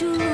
Do.